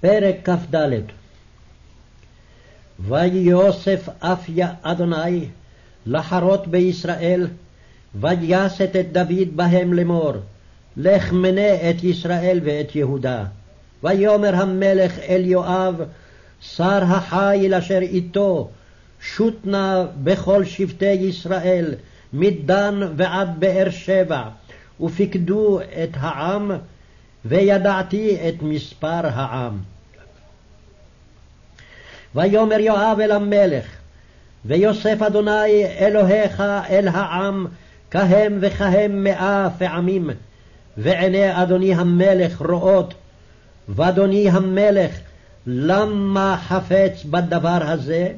פרק כ"ד ויוסף אף אדוני לחרות בישראל, ויסת את דוד בהם לאמור, לך מנה את ישראל ואת יהודה. ויאמר המלך אל יואב, שר החיל אשר איתו, שוט נא בכל שבטי ישראל, מדן ועד באר שבע, ופקדו את העם, וידעתי את מספר העם. ויאמר יואב אל המלך, ויוסף אדוני אלוהיך אל העם, כהם וכהם מאה פעמים, ועיני אדוני המלך רואות, ואדוני המלך, למה חפץ בדבר הזה?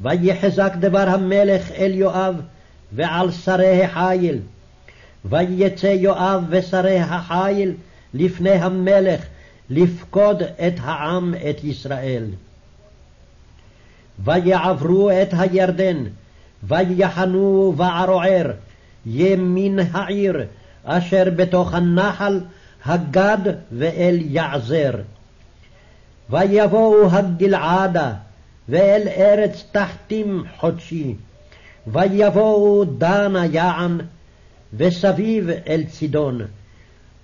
ויחזק דבר המלך אל יואב ועל שרי החיל. ויצא יואב ושרי החיל לפני המלך לפקוד את העם את ישראל. ויעברו את הירדן, ויחנו בערוער, ימין העיר, אשר בתוך הנחל, הגד ואל יעזר. ויבואו הגלעדה, ואל ארץ תחתים חודשי, ויבואו דנה יען, וסביב אל צידון.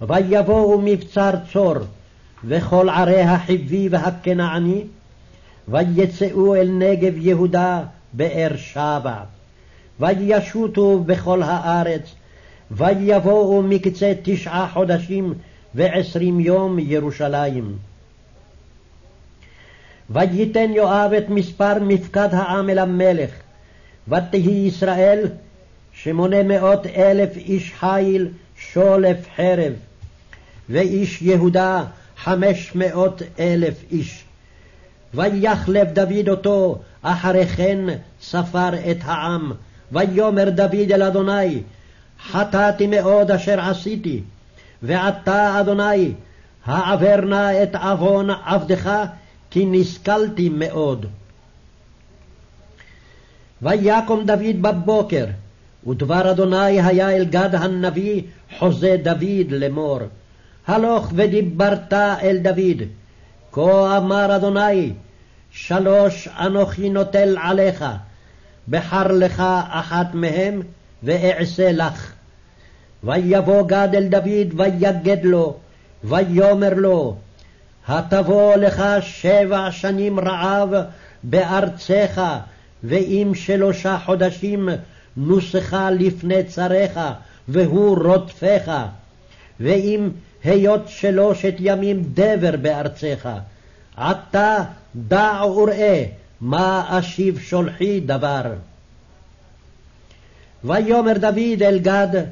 ויבואו מבצר צור, וכל ערי החיבי והכנעני, ויצאו אל נגב יהודה באר שבע. וישוטו בכל הארץ, ויבואו מקצה תשעה חודשים ועשרים יום ירושלים. וייתן יואב את מספר מפקד העם אל המלך, ותהי ישראל שמונה מאות אלף איש חיל שולף חרב, ואיש יהודה חמש מאות אלף איש. ויחלב דוד אותו, אחרי כן ספר את העם. ויאמר דוד אל אדוני, חטאתי מאוד אשר עשיתי, ועתה אדוני, העבר נא את עוון עבדך, כי נסכלתי מאוד. ויקום דוד בבוקר, ודבר אדוני היה אל גד הנביא חוזה דוד לאמור, הלוך ודיברת אל דוד, כה אמר אדוני, שלוש אנוכי נוטל עליך, בחר לך אחת מהם, ואעשה לך. ויבוא גד אל דוד, ויגד לו, ויאמר לו, התבוא לך שבע שנים רעב בארצך, ואם שלושה חודשים נוסך לפני צריך, והוא רודפך, ואם היות שלושת ימים דבר בארצך, עתה דע וראה מה אשיב שולחי דבר. ויאמר דוד אל גד,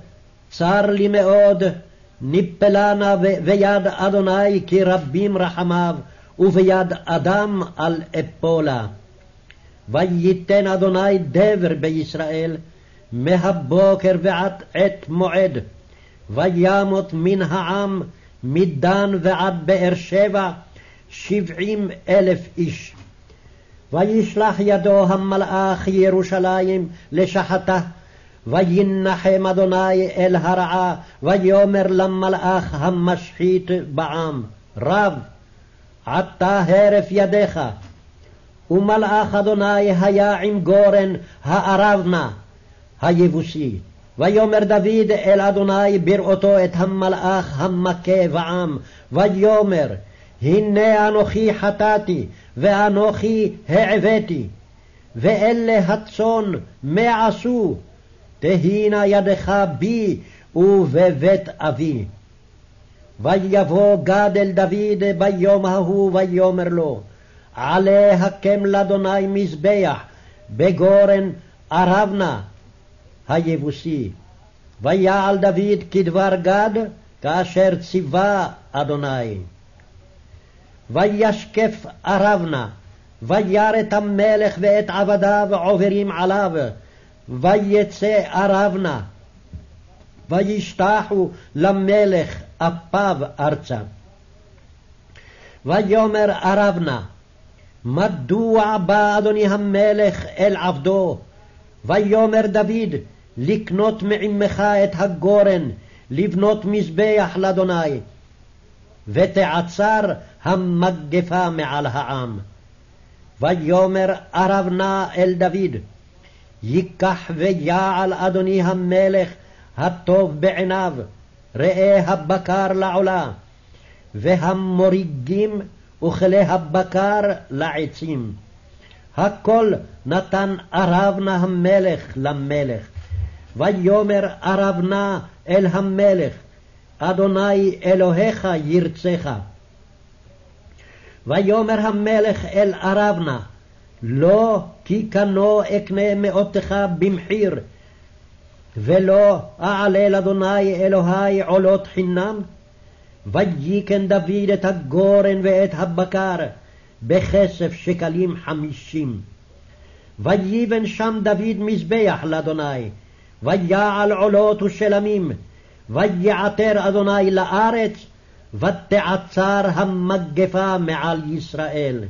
צר לי מאוד, ניפלה נא ויד אדוני כי רבים רחמיו, וביד אדם על אפולה. וייתן אדוני דבר בישראל, מהבוקר ועד עת מועד, וימות מן העם מדן ועד באר שבע שבעים אלף איש. וישלח ידו המלאך ירושלים לשחתה, וינחם אדוני אל הרעה, ויאמר למלאך המשחית בעם, רב, עתה הרף ידיך. ומלאך אדוני היה עם גורן הארבנה היבוסי. ויאמר דוד אל אדוני בראותו את המלאך המכה בעם, ויאמר הנה אנוכי חטאתי, ואנוכי העבדתי, ואלה הצאן מה עשו, תהינה ידך בי ובבית אבי. ויבוא גד אל דוד ביום ההוא ויאמר לו, עלה הקם לאדוני מזבח בגורן ערבנה היבוסי. ויעל דוד כדבר גד כאשר ציווה אדוני. וישקף ערבנה, וירא את המלך ואת עבדיו עוברים עליו, ויצא ערבנה, וישתחו למלך אפיו ארצה. ויאמר ערבנה, מדוע בא אדוני המלך אל עבדו? ויאמר דוד, לקנות מעמך את הגורן, לבנות מזבח לאדוני. ותעצר המגפה מעל העם. ויאמר ארבנה אל דוד, ייקח ויעל אדוני המלך הטוב בעיניו, ראה הבקר לעולה, והמוריגים וכלי הבקר לעצים. הכל נתן ארבנה המלך למלך. ויאמר ארבנה אל המלך, אדוני אלוהיך ירצך. ויאמר המלך אל ארבנה, לא כי קנו אקנה מאותך במחיר, ולא אעלה לאדוני אלוהי עולות חינם? וייקן דוד את הגורן ואת הבקר בכסף שקלים חמישים. ויבן שם דוד מזבח לאדוני, ויעל עולות ושלמים, ויעתר אדוני לארץ, ותעצר המגפה מעל ישראל.